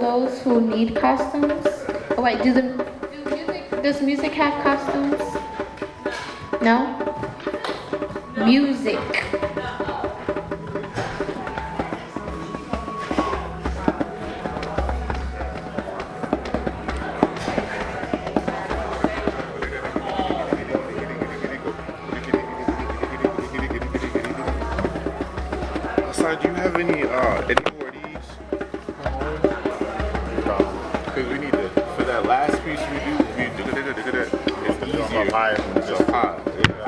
those who need costumes. Oh, wait, do the, do music, does music have costumes? No? Music. Hassan, do you have any, uh, any that last piece you do, is you do, do, it's easier. It's. Yeah.